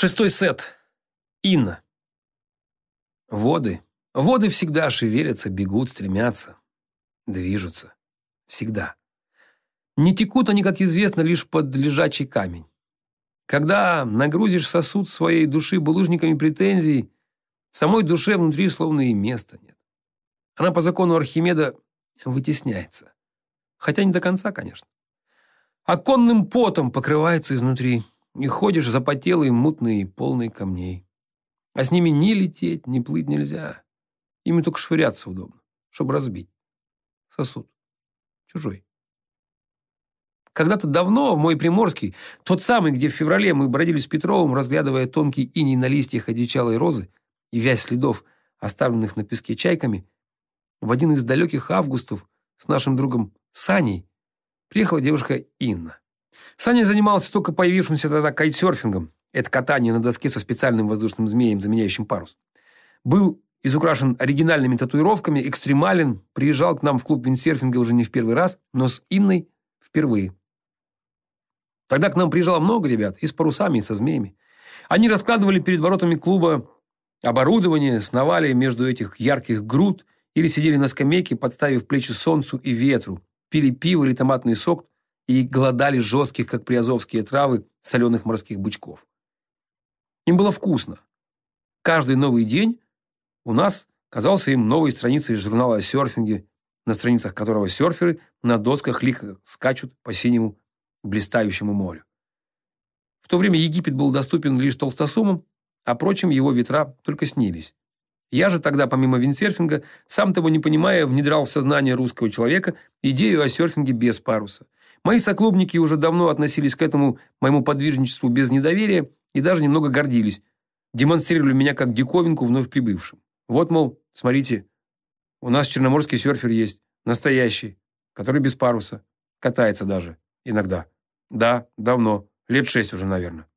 Шестой сет. Инна. Воды. Воды всегда шевелятся, бегут, стремятся, движутся. Всегда. Не текут они, как известно, лишь под лежачий камень. Когда нагрузишь сосуд своей души булыжниками претензий, самой душе внутри словно и места нет. Она по закону Архимеда вытесняется. Хотя не до конца, конечно. Оконным потом покрывается изнутри и ходишь запотелый, мутный и полный камней. А с ними ни лететь, ни плыть нельзя. Ими только швыряться удобно, чтобы разбить. Сосуд. Чужой. Когда-то давно в мой Приморский, тот самый, где в феврале мы бродили с Петровым, разглядывая тонкий иней на листьях одичалой розы и вязь следов, оставленных на песке чайками, в один из далеких августов с нашим другом Саней приехала девушка Инна. Саня занимался только появившимся тогда кайтсерфингом. Это катание на доске со специальным воздушным змеем, заменяющим парус. Был изукрашен оригинальными татуировками, экстремален, приезжал к нам в клуб виндсерфинга уже не в первый раз, но с Инной впервые. Тогда к нам приезжало много ребят, и с парусами, и со змеями. Они раскладывали перед воротами клуба оборудование, сновали между этих ярких груд или сидели на скамейке, подставив плечи солнцу и ветру, пили пиво или томатный сок и голодали жестких, как приазовские травы, соленых морских бычков. Им было вкусно. Каждый новый день у нас казался им новой страницей из журнала о серфинге, на страницах которого серферы на досках лихо скачут по синему блистающему морю. В то время Египет был доступен лишь толстосумам, а прочим его ветра только снились. Я же тогда, помимо виндсерфинга, сам того не понимая, внедрял в сознание русского человека идею о серфинге без паруса. Мои соклубники уже давно относились к этому моему подвижничеству без недоверия и даже немного гордились. Демонстрировали меня как диковинку вновь прибывшим. Вот, мол, смотрите, у нас черноморский серфер есть, настоящий, который без паруса, катается даже иногда. Да, давно, лет шесть уже, наверное.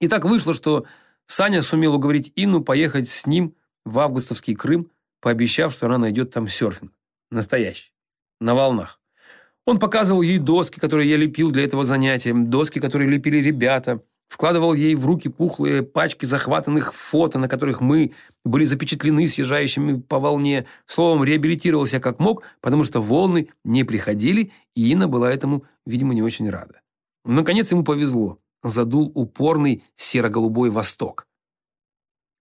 И так вышло, что Саня сумел уговорить Инну поехать с ним в августовский Крым, пообещав, что она найдет там серфинг. Настоящий. На волнах. Он показывал ей доски, которые я лепил для этого занятия, доски, которые лепили ребята, вкладывал ей в руки пухлые пачки захватанных фото, на которых мы были запечатлены съезжающими по волне. Словом, реабилитировался как мог, потому что волны не приходили, и Инна была этому, видимо, не очень рада. Наконец ему повезло задул упорный серо-голубой восток.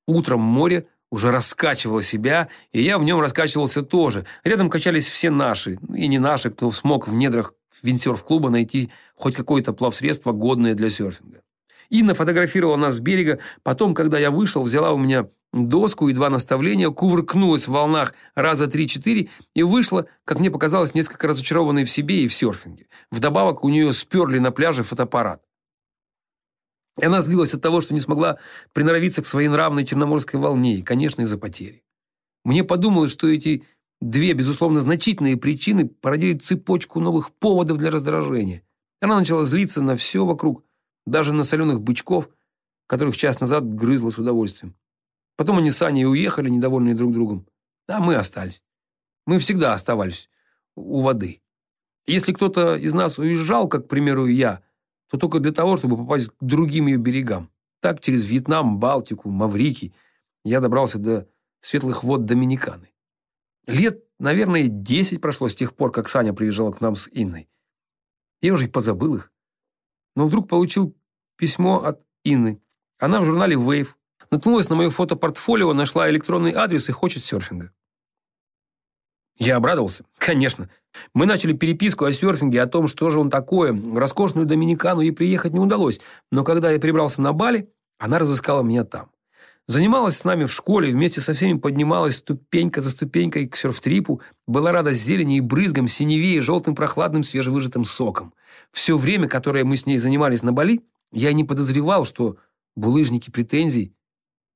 Утром море уже раскачивало себя, и я в нем раскачивался тоже. Рядом качались все наши, ну, и не наши, кто смог в недрах виндсерф-клуба найти хоть какое-то плавсредство, годное для серфинга. Инна фотографировала нас с берега, потом, когда я вышел, взяла у меня доску и два наставления, кувыркнулась в волнах раза три-четыре и вышла, как мне показалось, несколько разочарованной в себе и в серфинге. Вдобавок у нее сперли на пляже фотоаппарат. И она злилась от того, что не смогла приноровиться к своей нравной черноморской волне, и, конечно, из-за потери. Мне подумалось, что эти две, безусловно, значительные причины породили цепочку новых поводов для раздражения. Она начала злиться на все вокруг, даже на соленых бычков, которых час назад грызла с удовольствием. Потом они с Аней уехали, недовольные друг другом. А мы остались. Мы всегда оставались у воды. Если кто-то из нас уезжал, как, к примеру, я – то только для того, чтобы попасть к другим ее берегам. Так через Вьетнам, Балтику, Маврикий я добрался до светлых вод Доминиканы. Лет, наверное, десять прошло с тех пор, как Саня приезжал к нам с Инной. Я уже и позабыл их. Но вдруг получил письмо от Инны. Она в журнале Wave. Наткнулась на мое фотопортфолио, нашла электронный адрес и хочет серфинга. Я обрадовался. Конечно. Мы начали переписку о серфинге, о том, что же он такое. Роскошную Доминикану ей приехать не удалось. Но когда я прибрался на Бали, она разыскала меня там. Занималась с нами в школе, вместе со всеми поднималась ступенька за ступенькой к серф-трипу, была рада зелени и брызгам, синеве и желтым прохладным свежевыжатым соком. Все время, которое мы с ней занимались на Бали, я не подозревал, что булыжники претензий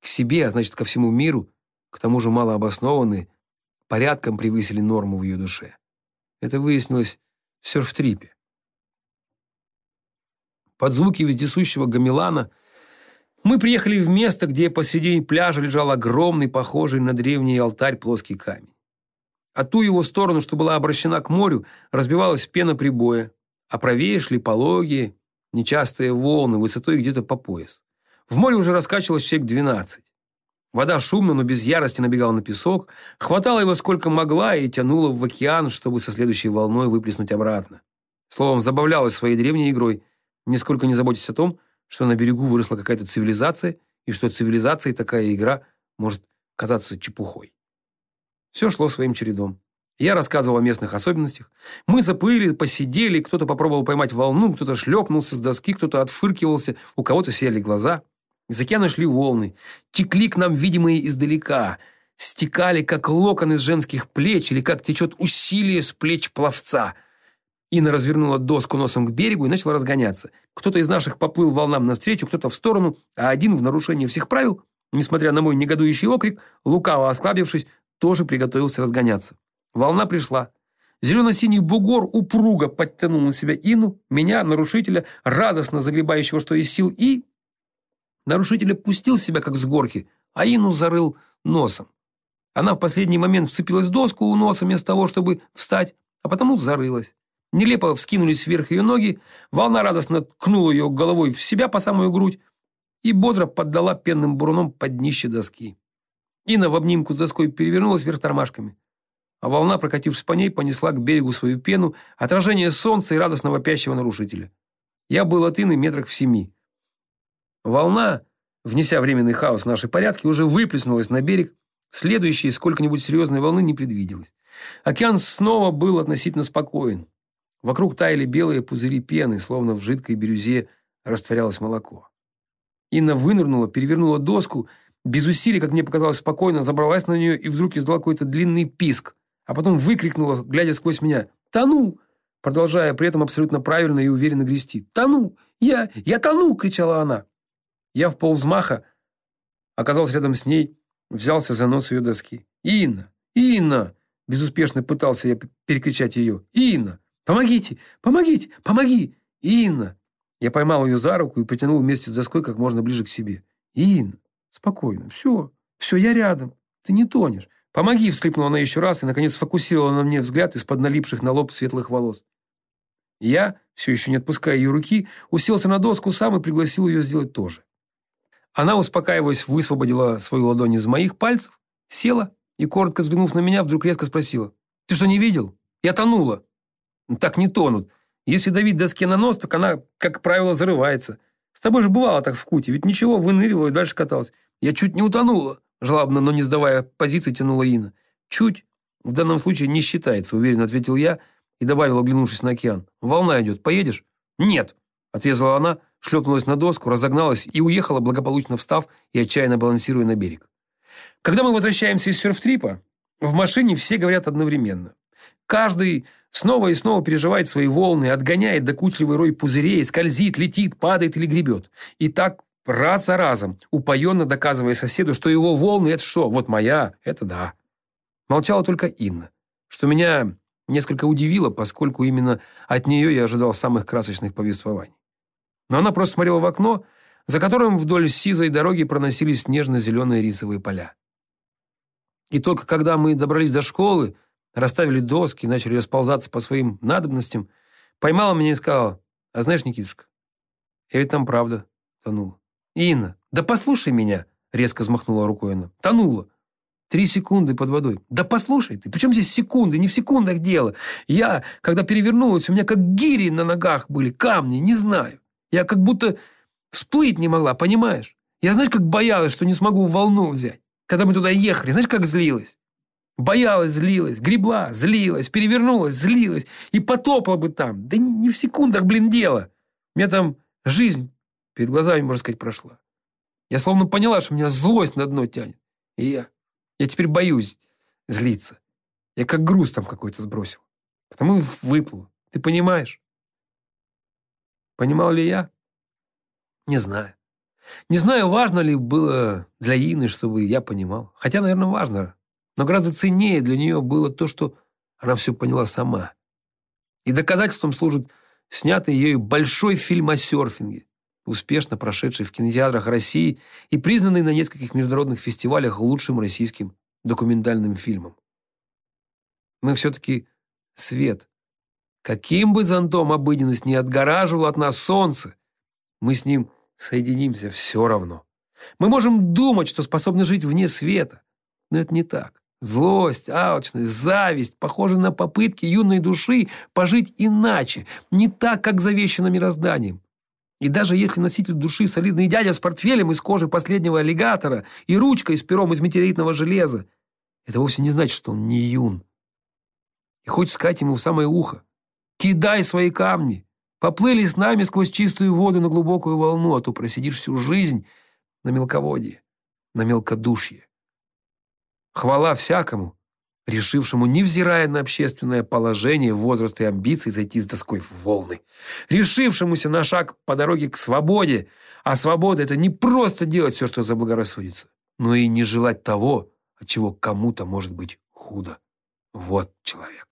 к себе, а значит, ко всему миру, к тому же малообоснованные, порядком превысили норму в ее душе. Это выяснилось в серф-трипе. Под звуки вездесущего гамелана мы приехали в место, где посередине пляжа лежал огромный, похожий на древний алтарь плоский камень. А ту его сторону, что была обращена к морю, разбивалась пена прибоя, а правее шли пологие, нечастые волны высотой где-то по пояс. В море уже раскачивалось человек 12. Вода шумно, но без ярости набегала на песок, хватала его сколько могла и тянула в океан, чтобы со следующей волной выплеснуть обратно. Словом, забавлялась своей древней игрой, нисколько не заботясь о том, что на берегу выросла какая-то цивилизация, и что цивилизацией такая игра может казаться чепухой. Все шло своим чередом. Я рассказывал о местных особенностях. Мы заплыли, посидели, кто-то попробовал поймать волну, кто-то шлепнулся с доски, кто-то отфыркивался, у кого-то сияли глаза. Из океана шли волны, текли к нам видимые издалека, стекали, как локон из женских плеч или как течет усилие с плеч пловца. Инна развернула доску носом к берегу и начала разгоняться. Кто-то из наших поплыл волнам навстречу, кто-то в сторону, а один в нарушении всех правил, несмотря на мой негодующий окрик, лукаво осклабившись, тоже приготовился разгоняться. Волна пришла. Зелено-синий бугор упруго подтянул на себя Ину, меня, нарушителя, радостно загребающего что из сил, и... Нарушитель опустил себя, как с горки, а Ину зарыл носом. Она в последний момент вцепилась в доску у носа вместо того, чтобы встать, а потому зарылась. Нелепо вскинулись вверх ее ноги, волна радостно ткнула ее головой в себя по самую грудь и бодро поддала пенным буруном под днище доски. Инна в обнимку с доской перевернулась вверх тормашками а волна, прокатившись по ней, понесла к берегу свою пену, отражение солнца и радостно вопящего нарушителя. Я был от Инны метрах в семи. Волна, внеся временный хаос в наши порядки, уже выплеснулась на берег, следующей сколько-нибудь серьезной волны не предвиделось. Океан снова был относительно спокоен. Вокруг таяли белые пузыри пены, словно в жидкой бирюзе растворялось молоко. Инна вынырнула, перевернула доску, без усилий, как мне показалось, спокойно забралась на нее и вдруг издала какой-то длинный писк а потом выкрикнула, глядя сквозь меня, «Тону!», продолжая при этом абсолютно правильно и уверенно грести. «Тону! Я... Я тону!» – кричала она. Я в полвзмаха оказался рядом с ней, взялся за нос ее доски. «Инна! Инна!» – безуспешно пытался я перекричать ее. «Инна! Помогите! Помогите! Помоги! Инна!» Я поймал ее за руку и притянул вместе с доской как можно ближе к себе. «Инна! Спокойно! Все! Все, я рядом! Ты не тонешь! «Помоги!» – всхлипнула она еще раз и, наконец, сфокусировала на мне взгляд из-под налипших на лоб светлых волос. Я, все еще не отпуская ее руки, уселся на доску сам и пригласил ее сделать то же. Она, успокаиваясь, высвободила свою ладонь из моих пальцев, села и, коротко взглянув на меня, вдруг резко спросила. «Ты что, не видел? Я тонула!» «Так не тонут. Если давить доске на нос, так она, как правило, зарывается. С тобой же бывало так в куте, ведь ничего, выныривала и дальше каталась. Я чуть не утонула!» Жалобно, но не сдавая позиции, тянула Инна. «Чуть. В данном случае не считается», — уверенно ответил я и добавил, оглянувшись на океан. «Волна идет. Поедешь?» «Нет», — отрезала она, шлепнулась на доску, разогналась и уехала, благополучно встав и отчаянно балансируя на берег. Когда мы возвращаемся из серф-трипа, в машине все говорят одновременно. Каждый снова и снова переживает свои волны, отгоняет докучливый рой пузырей, скользит, летит, падает или гребет. И так раз за разом, упоенно доказывая соседу, что его волны – это что? Вот моя – это да. Молчала только Инна, что меня несколько удивило, поскольку именно от нее я ожидал самых красочных повествований. Но она просто смотрела в окно, за которым вдоль сизой дороги проносились нежно-зеленые рисовые поля. И только когда мы добрались до школы, расставили доски, начали расползаться по своим надобностям, поймала меня и сказала, «А знаешь, Никитушка, я ведь там правда тонул. «Инна, да послушай меня!» Резко взмахнула рукой она. «Тонула. Три секунды под водой. Да послушай ты, причем здесь секунды? Не в секундах дело. Я, когда перевернулась, у меня как гири на ногах были, камни, не знаю. Я как будто всплыть не могла, понимаешь? Я знаешь, как боялась, что не смогу волну взять. Когда мы туда ехали, знаешь, как злилась? Боялась, злилась, гребла, злилась, перевернулась, злилась и потопла бы там. Да не в секундах, блин, дело. У меня там жизнь Перед глазами, можно сказать, прошла. Я словно поняла, что меня злость на дно тянет. И я... Я теперь боюсь злиться. Я как груз там какой-то сбросил. Потому и выплыл. Ты понимаешь? Понимал ли я? Не знаю. Не знаю, важно ли было для Ины, чтобы я понимал. Хотя, наверное, важно. Но гораздо ценнее для нее было то, что она все поняла сама. И доказательством служит снятый ею большой фильм о серфинге успешно прошедший в кинотеатрах России и признанный на нескольких международных фестивалях лучшим российским документальным фильмом. Мы все-таки свет. Каким бы зонтом обыденность не отгораживала от нас солнце, мы с ним соединимся все равно. Мы можем думать, что способны жить вне света, но это не так. Злость, алчность, зависть похожи на попытки юной души пожить иначе, не так, как завещано мирозданием. И даже если носитель души солидный дядя с портфелем из кожи последнего аллигатора и ручкой с пером из метеоритного железа, это вовсе не значит, что он не юн. И хочешь сказать ему в самое ухо, кидай свои камни, поплыли с нами сквозь чистую воду на глубокую волну, а то просидишь всю жизнь на мелководье, на мелкодушье. Хвала всякому, решившему, невзирая на общественное положение, возраст и амбиции, зайти с доской в волны, решившемуся на шаг по дороге к свободе, а свобода – это не просто делать все, что заблагорассудится, но и не желать того, от чего кому-то может быть худо. Вот человек.